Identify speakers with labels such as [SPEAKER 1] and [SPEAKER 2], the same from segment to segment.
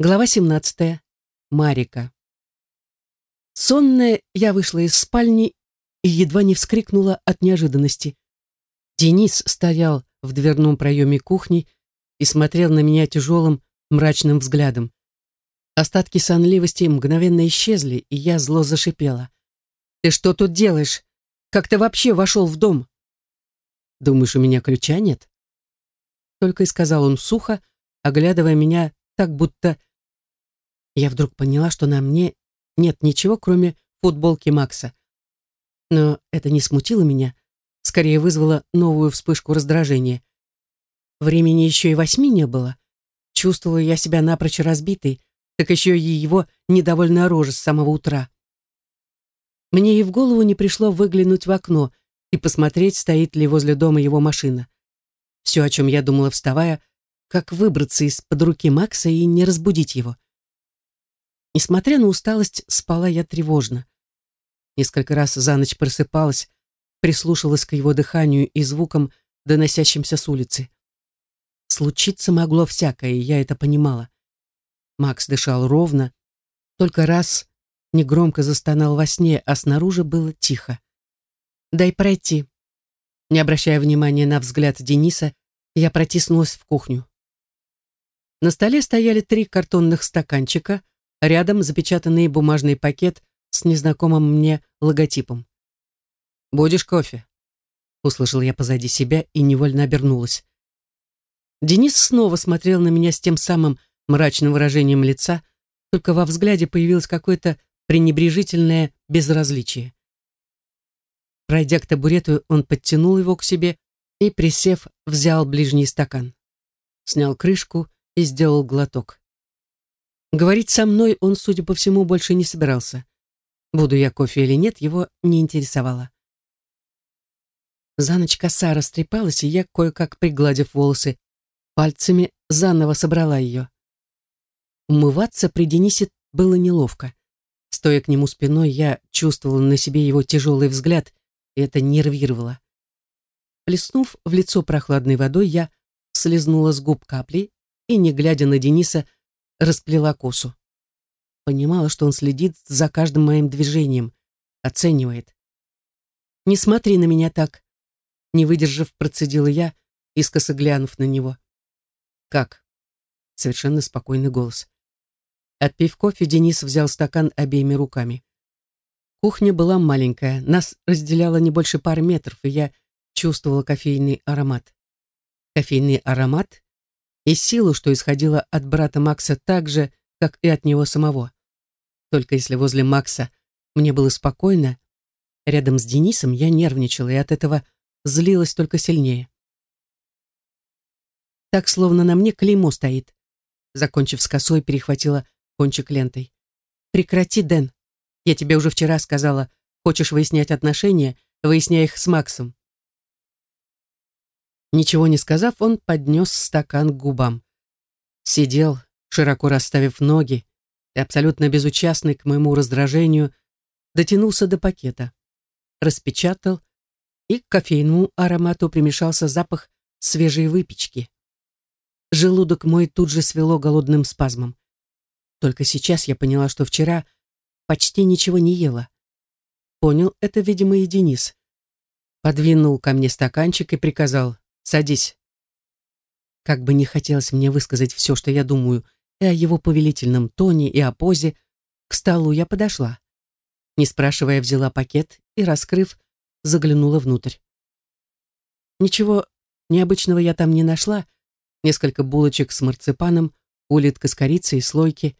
[SPEAKER 1] Глава 17. Марика. Сонная, я вышла из спальни и едва не вскрикнула от неожиданности. Денис стоял в дверном проеме кухни и смотрел на меня тяжелым, мрачным взглядом. Остатки сонливости мгновенно исчезли, и я зло зашипела. «Ты что тут делаешь? Как ты вообще вошел в дом?» «Думаешь, у меня ключа нет?» Только и сказал он сухо, оглядывая меня так будто... Я вдруг поняла, что на мне нет ничего, кроме футболки Макса. Но это не смутило меня, скорее вызвало новую вспышку раздражения. Времени еще и восьми не было. Чувствовала я себя напрочь разбитой, так еще и его недовольная рожа с самого утра. Мне и в голову не пришло выглянуть в окно и посмотреть, стоит ли возле дома его машина. Все, о чем я думала, вставая, как выбраться из-под руки Макса и не разбудить его. Несмотря на усталость, спала я тревожно. Несколько раз за ночь просыпалась, прислушалась к его дыханию и звукам, доносящимся с улицы. Случиться могло всякое, и я это понимала. Макс дышал ровно, только раз негромко застонал во сне, а снаружи было тихо. «Дай пройти». Не обращая внимания на взгляд Дениса, я протиснулась в кухню. На столе стояли три картонных стаканчика, рядом запечатанный бумажный пакет с незнакомым мне логотипом. «Будешь кофе?» Услышал я позади себя и невольно обернулась. Денис снова смотрел на меня с тем самым мрачным выражением лица, только во взгляде появилось какое-то пренебрежительное безразличие. Пройдя к табурету, он подтянул его к себе и, присев, взял ближний стакан. Снял крышку и сделал глоток. Говорить со мной он, судя по всему, больше не собирался. Буду я кофе или нет, его не интересовало. За ночь коса растрепалась, и я, кое-как пригладив волосы, пальцами заново собрала ее. Умываться при Денисе было неловко. Стоя к нему спиной, я чувствовала на себе его тяжелый взгляд, и это нервировало. Плеснув в лицо прохладной водой, я слезнула с губ капли и, не глядя на Дениса, расплела косу. Понимала, что он следит за каждым моим движением, оценивает. «Не смотри на меня так», — не выдержав, процедила я, искоса глянув на него. «Как?» — совершенно спокойный голос. Отпив кофе, Денис взял стакан обеими руками. Кухня была маленькая, нас разделяло не больше пары метров, и я чувствовала кофейный аромат. Кофейный аромат и силу, что исходила от брата Макса так же, как и от него самого. Только если возле Макса мне было спокойно, рядом с Денисом я нервничала и от этого злилась только сильнее. Так, словно на мне клеймо стоит. Закончив с косой, перехватила кончик лентой. «Прекрати, Дэн. Я тебе уже вчера сказала, хочешь выяснять отношения, выясняй их с Максом. Ничего не сказав, он поднес стакан к губам. Сидел, широко расставив ноги, и абсолютно безучастный к моему раздражению, дотянулся до пакета, распечатал, и к кофейному аромату примешался запах свежей выпечки. Желудок мой тут же свело голодным спазмом. Только сейчас я поняла, что вчера почти ничего не ела. Понял это, видимо, и Денис. Подвинул ко мне стаканчик и приказал Садись. Как бы не хотелось мне высказать все, что я думаю, и о его повелительном тоне, и о позе, к столу я подошла. Не спрашивая, взяла пакет и, раскрыв, заглянула внутрь. Ничего необычного я там не нашла. Несколько булочек с марципаном, улитка с корицей и слойки.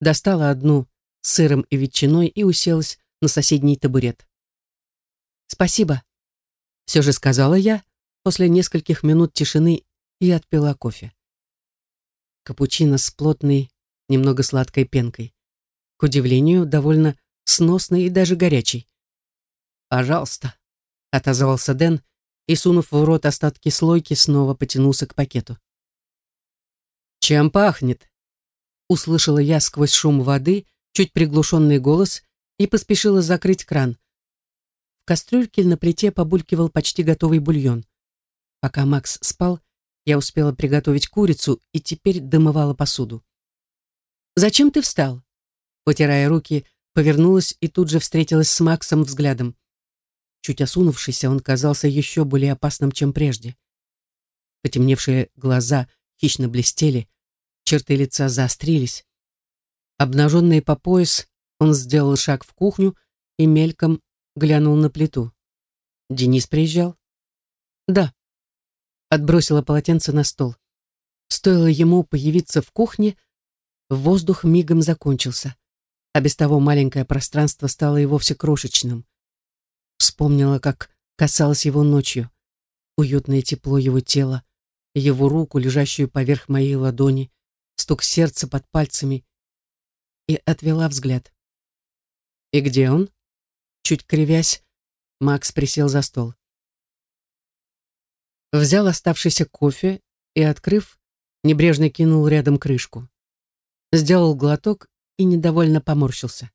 [SPEAKER 1] Достала одну с сыром и ветчиной и уселась на соседний табурет. «Спасибо», — все же сказала я, После нескольких минут тишины я отпила кофе. Капучино с плотной, немного сладкой пенкой. К удивлению, довольно сносный и даже горячий. «Пожалуйста», — отозвался Дэн и, сунув в рот остатки слойки, снова потянулся к пакету. «Чем пахнет?» Услышала я сквозь шум воды чуть приглушенный голос и поспешила закрыть кран. В кастрюльке на плите побулькивал почти готовый бульон. Пока Макс спал, я успела приготовить курицу и теперь домывала посуду. «Зачем ты встал?» Потирая руки, повернулась и тут же встретилась с Максом взглядом. Чуть осунувшийся, он казался еще более опасным, чем прежде. Потемневшие глаза хищно блестели, черты лица заострились. Обнаженный по пояс, он сделал шаг в кухню и мельком глянул на плиту. «Денис приезжал?» «Да». Отбросила полотенце на стол. Стоило ему появиться в кухне, воздух мигом закончился, а без того маленькое пространство стало и вовсе крошечным. Вспомнила, как касалась его ночью. Уютное тепло его тела, его руку, лежащую поверх моей ладони, стук сердца под пальцами, и отвела взгляд. «И где он?» Чуть кривясь, Макс присел за стол. Взял оставшийся кофе и, открыв, небрежно кинул рядом крышку. Сделал глоток и недовольно поморщился.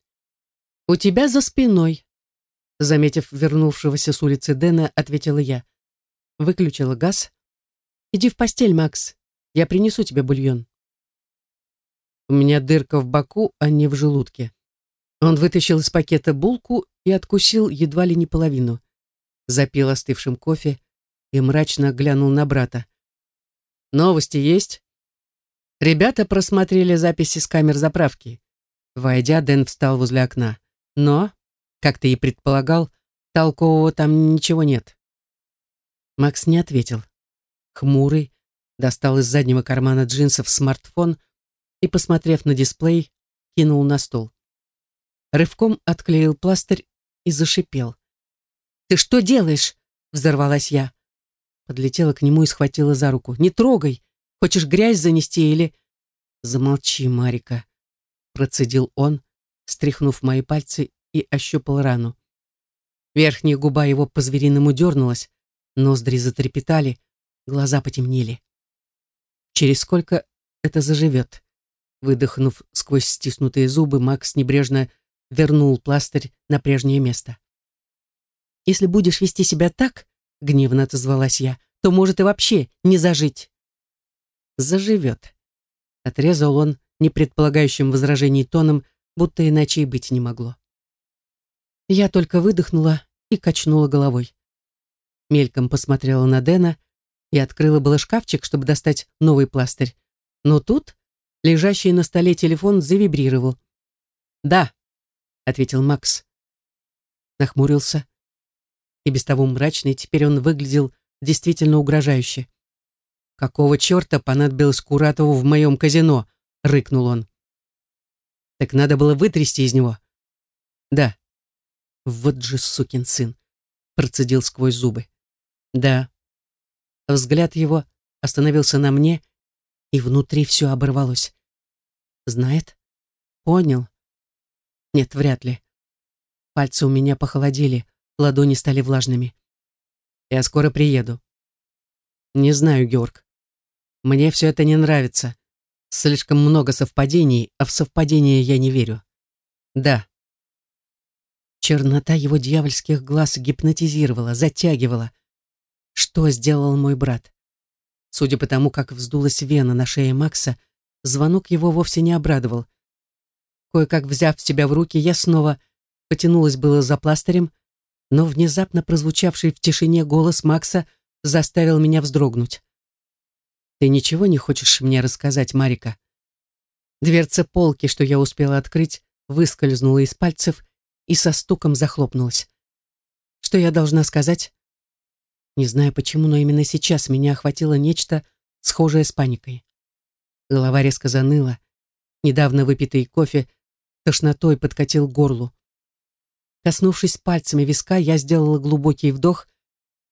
[SPEAKER 1] «У тебя за спиной», заметив вернувшегося с улицы Дэна, ответила я. Выключила газ. «Иди в постель, Макс. Я принесу тебе бульон». У меня дырка в боку, а не в желудке. Он вытащил из пакета булку и откусил едва ли не половину. Запил остывшим кофе и мрачно глянул на брата. «Новости есть?» Ребята просмотрели записи с камер заправки. Войдя, Дэн встал возле окна. Но, как ты и предполагал, толкового там ничего нет. Макс не ответил. Хмурый, достал из заднего кармана джинсов смартфон и, посмотрев на дисплей, кинул на стол. Рывком отклеил пластырь и зашипел. «Ты что делаешь?» — взорвалась я. Подлетела к нему и схватила за руку. «Не трогай! Хочешь грязь занести или...» «Замолчи, Марика!» — процедил он, стряхнув мои пальцы и ощупал рану. Верхняя губа его по-звериному дернулась, ноздри затрепетали, глаза потемнели. Через сколько это заживет? Выдохнув сквозь стиснутые зубы, Макс небрежно вернул пластырь на прежнее место. «Если будешь вести себя так, — гневно отозвалась я, — то может и вообще не зажить». «Заживет», — отрезал он непредполагающим возражений тоном, будто иначе и быть не могло. Я только выдохнула и качнула головой. Мельком посмотрела на Дэна и открыла было шкафчик, чтобы достать новый пластырь. Но тут лежащий на столе телефон завибрировал. «Да», — ответил Макс. Нахмурился. И без того мрачный, теперь он выглядел действительно угрожающе. «Какого черта понадобилось Куратову в моем казино?» — рыкнул он. «Так надо было вытрясти из него». «Да». «Вот же сукин сын», — процедил сквозь зубы. «Да». Взгляд его остановился на мне, и внутри все оборвалось. Знает? Понял? Нет, вряд ли. Пальцы у меня похолодели, ладони стали влажными. Я скоро приеду. Не знаю, Георг. Мне все это не нравится. Слишком много совпадений, а в совпадения я не верю. Да. Чернота его дьявольских глаз гипнотизировала, затягивала. Что сделал мой брат? Судя по тому, как вздулась вена на шее Макса, звонок его вовсе не обрадовал. Кое-как взяв себя в руки, я снова потянулась было за пластырем, но внезапно прозвучавший в тишине голос Макса заставил меня вздрогнуть. «Ты ничего не хочешь мне рассказать, Марика?» Дверца полки, что я успела открыть, выскользнула из пальцев и со стуком захлопнулась. «Что я должна сказать?» Не знаю почему, но именно сейчас меня охватило нечто схожее с паникой. Голова резко заныла. Недавно выпитый кофе тошнотой подкатил горлу. Коснувшись пальцами виска, я сделала глубокий вдох,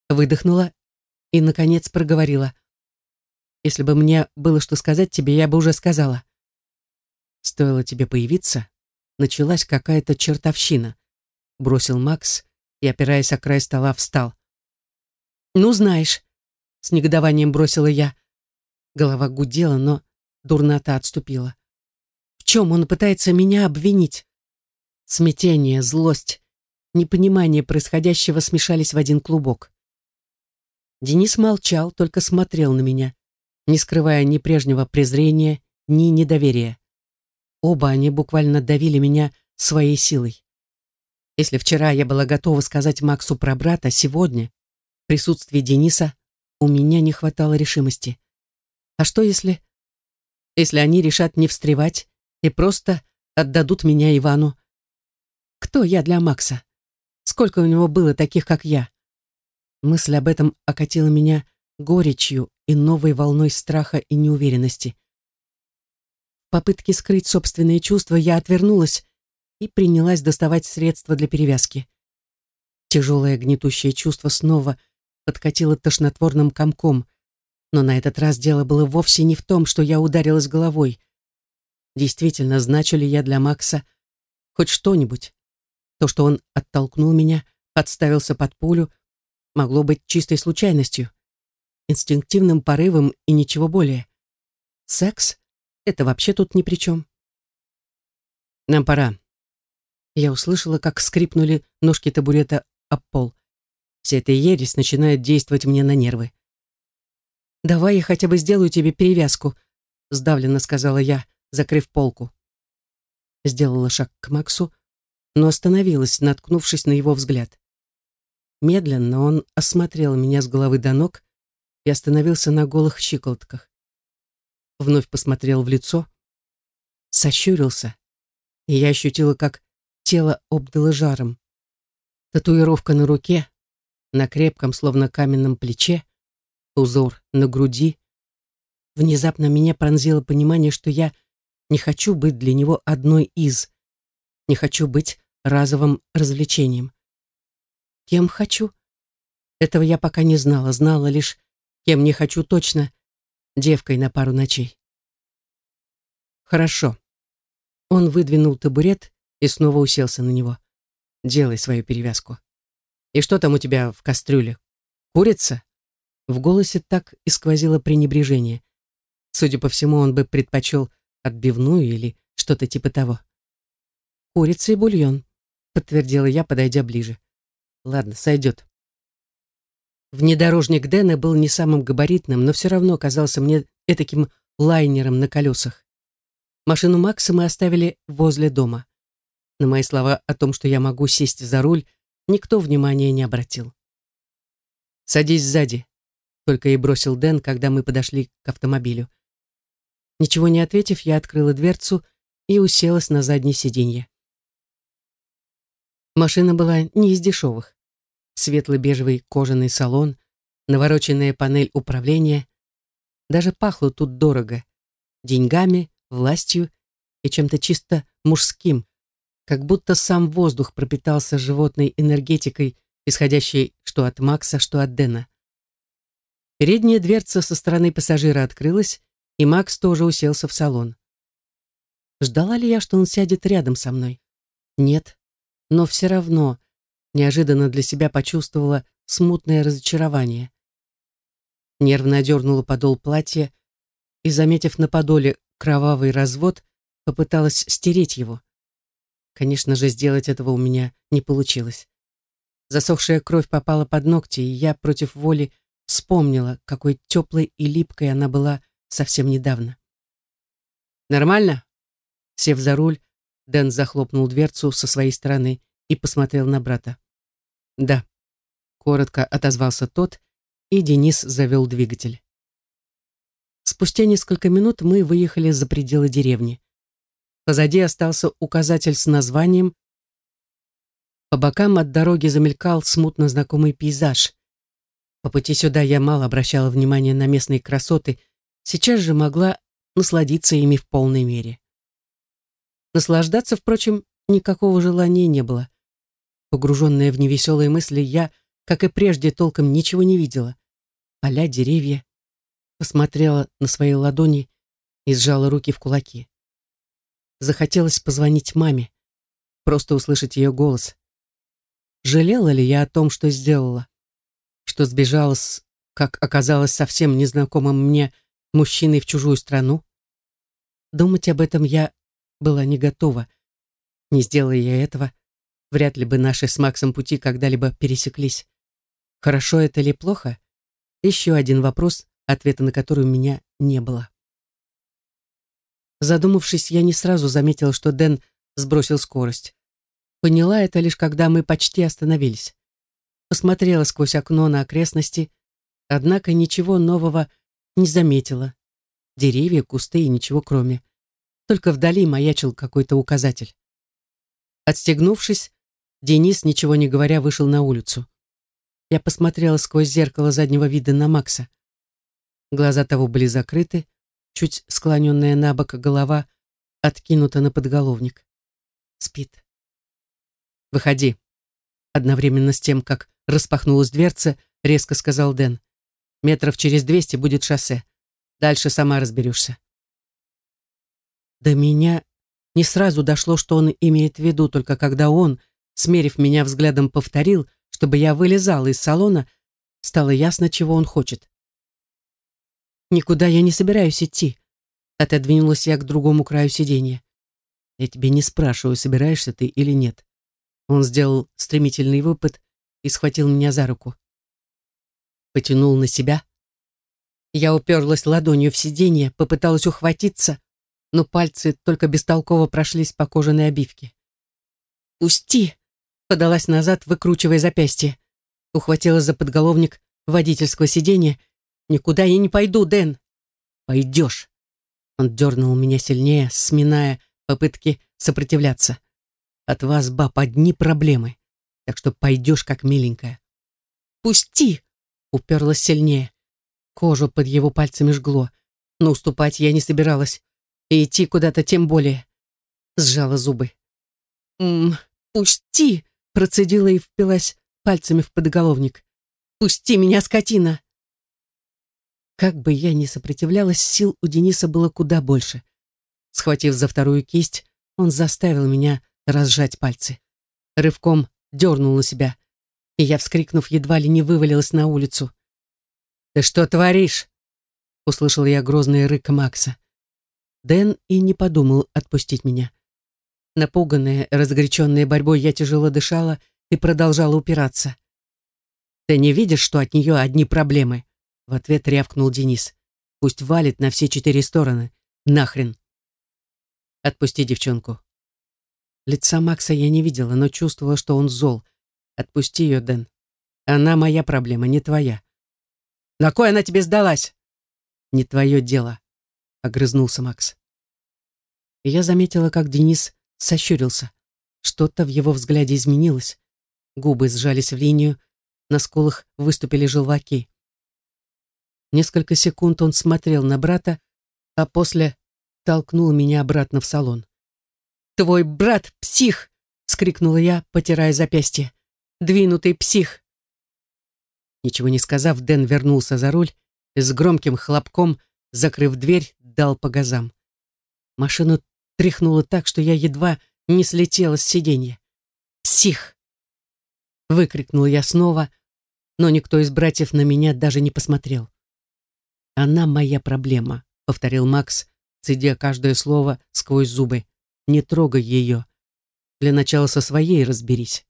[SPEAKER 1] выдохнула и, наконец, проговорила. «Если бы мне было что сказать тебе, я бы уже сказала». «Стоило тебе появиться, началась какая-то чертовщина», бросил Макс и, опираясь о край стола, встал. «Ну, знаешь», — с негодованием бросила я. Голова гудела, но дурнота отступила. В чем он пытается меня обвинить? Смятение, злость, непонимание происходящего смешались в один клубок. Денис молчал, только смотрел на меня, не скрывая ни прежнего презрения, ни недоверия. Оба они буквально давили меня своей силой. Если вчера я была готова сказать Максу про брата, сегодня, в присутствии Дениса, у меня не хватало решимости. А что если... Если они решат не встревать и просто отдадут меня Ивану? Кто я для Макса? Сколько у него было таких, как я? Мысль об этом окатила меня горечью и новой волной страха и неуверенности. В попытке скрыть собственные чувства я отвернулась и принялась доставать средства для перевязки. Тяжелое гнетущее чувство снова подкатило тошнотворным комком, но на этот раз дело было вовсе не в том, что я ударилась головой. Действительно, значу ли я для Макса хоть что-нибудь? То, что он оттолкнул меня, подставился под пулю, могло быть чистой случайностью, инстинктивным порывом и ничего более. Секс? Это вообще тут ни при чем. Нам пора. Я услышала, как скрипнули ножки табурета об пол. Вся эта ересь начинает действовать мне на нервы. «Давай я хотя бы сделаю тебе перевязку», — сдавленно сказала я, закрыв полку. Сделала шаг к Максу, но остановилась, наткнувшись на его взгляд. Медленно он осмотрел меня с головы до ног и остановился на голых щиколотках. Вновь посмотрел в лицо, сощурился, и я ощутила, как тело обдало жаром. Татуировка на руке, на крепком, словно каменном плече, узор на груди. Внезапно меня пронзило понимание, что я не хочу быть для него одной из, не хочу быть разовым развлечением. Кем хочу? Этого я пока не знала, знала лишь, кем не хочу точно, девкой на пару ночей. Хорошо. Он выдвинул табурет и снова уселся на него. Делай свою перевязку. И что там у тебя в кастрюле? Курица? В голосе так и сквозило пренебрежение. Судя по всему, он бы предпочел отбивную или что-то типа того. «Курица и бульон», — подтвердила я, подойдя ближе. «Ладно, сойдет». Внедорожник Дэна был не самым габаритным, но все равно казался мне этаким лайнером на колесах. Машину Макса мы оставили возле дома. На мои слова о том, что я могу сесть за руль, никто внимания не обратил. «Садись сзади», — только и бросил Дэн, когда мы подошли к автомобилю. Ничего не ответив, я открыла дверцу и уселась на заднее сиденье. Машина была не из дешевых. Светло-бежевый кожаный салон, навороченная панель управления. Даже пахло тут дорого. Деньгами, властью и чем-то чисто мужским. Как будто сам воздух пропитался животной энергетикой, исходящей что от Макса, что от Дэна. Передняя дверца со стороны пассажира открылась, и Макс тоже уселся в салон. Ждала ли я, что он сядет рядом со мной? Нет но все равно неожиданно для себя почувствовала смутное разочарование. Нервно одернула подол платья и, заметив на подоле кровавый развод, попыталась стереть его. Конечно же, сделать этого у меня не получилось. Засохшая кровь попала под ногти, и я против воли вспомнила, какой теплой и липкой она была совсем недавно. «Нормально?» Сев за руль, Дэн захлопнул дверцу со своей стороны и посмотрел на брата. «Да», — коротко отозвался тот, и Денис завел двигатель. Спустя несколько минут мы выехали за пределы деревни. Позади остался указатель с названием. По бокам от дороги замелькал смутно знакомый пейзаж. По пути сюда я мало обращала внимания на местные красоты, сейчас же могла насладиться ими в полной мере. Наслаждаться, впрочем, никакого желания не было. Погруженная в невеселые мысли, я, как и прежде, толком ничего не видела. Поля, деревья. Посмотрела на свои ладони и сжала руки в кулаки. Захотелось позвонить маме, просто услышать ее голос. Жалела ли я о том, что сделала? Что сбежала с, как оказалось, совсем незнакомым мне мужчиной в чужую страну? Думать об этом я была не готова. Не сделая я этого, вряд ли бы наши с Максом пути когда-либо пересеклись. Хорошо это или плохо? Еще один вопрос, ответа на который у меня не было. Задумавшись, я не сразу заметила, что Дэн сбросил скорость. Поняла это лишь когда мы почти остановились. Посмотрела сквозь окно на окрестности, однако ничего нового не заметила. Деревья, кусты и ничего кроме. Только вдали маячил какой-то указатель. Отстегнувшись, Денис, ничего не говоря, вышел на улицу. Я посмотрела сквозь зеркало заднего вида на Макса. Глаза того были закрыты, чуть склоненная на бок голова откинута на подголовник. Спит. «Выходи». Одновременно с тем, как распахнулась дверца, резко сказал Дэн. «Метров через двести будет шоссе. Дальше сама разберешься». До меня не сразу дошло, что он имеет в виду, только когда он, смерив меня взглядом, повторил, чтобы я вылезала из салона, стало ясно, чего он хочет. «Никуда я не собираюсь идти», — отодвинулась я к другому краю сиденья. «Я тебе не спрашиваю, собираешься ты или нет». Он сделал стремительный выпад и схватил меня за руку. Потянул на себя. Я уперлась ладонью в сиденье, попыталась ухватиться, но пальцы только бестолково прошлись по кожаной обивке. «Пусти!» — подалась назад, выкручивая запястье. Ухватилась за подголовник водительского сиденья. «Никуда я не пойду, Дэн!» «Пойдешь!» Он дернул меня сильнее, сминая попытки сопротивляться. «От вас, баб, одни проблемы, так что пойдешь как миленькая». «Пусти!» — уперлась сильнее. Кожу под его пальцами жгло, но уступать я не собиралась и идти куда-то тем более. Сжала зубы. «М -м, «Пусти!» — процедила и впилась пальцами в подголовник. «Пусти меня, скотина!» Как бы я ни сопротивлялась, сил у Дениса было куда больше. Схватив за вторую кисть, он заставил меня разжать пальцы. Рывком дернул на себя, и я, вскрикнув, едва ли не вывалилась на улицу. «Ты что творишь?» — услышал я грозный рык Макса. Дэн и не подумал отпустить меня. Напуганная, разгоряченная борьбой, я тяжело дышала и продолжала упираться. «Ты не видишь, что от нее одни проблемы?» В ответ рявкнул Денис. «Пусть валит на все четыре стороны. Нахрен!» «Отпусти девчонку». Лица Макса я не видела, но чувствовала, что он зол. «Отпусти ее, Дэн. Она моя проблема, не твоя». «На кой она тебе сдалась?» «Не твое дело», огрызнулся Макс. Я заметила, как Денис сощурился. Что-то в его взгляде изменилось. Губы сжались в линию, на скулах выступили желваки. Несколько секунд он смотрел на брата, а после толкнул меня обратно в салон. «Твой брат — псих!» — скрикнула я, потирая запястье. «Двинутый псих!» Ничего не сказав, Дэн вернулся за руль и с громким хлопком, закрыв дверь, дал по газам. Машину тряхнуло так, что я едва не слетела с сиденья. «Псих!» Выкрикнул я снова, но никто из братьев на меня даже не посмотрел. «Она моя проблема», — повторил Макс, цедя каждое слово сквозь зубы. «Не трогай ее. Для начала со своей разберись».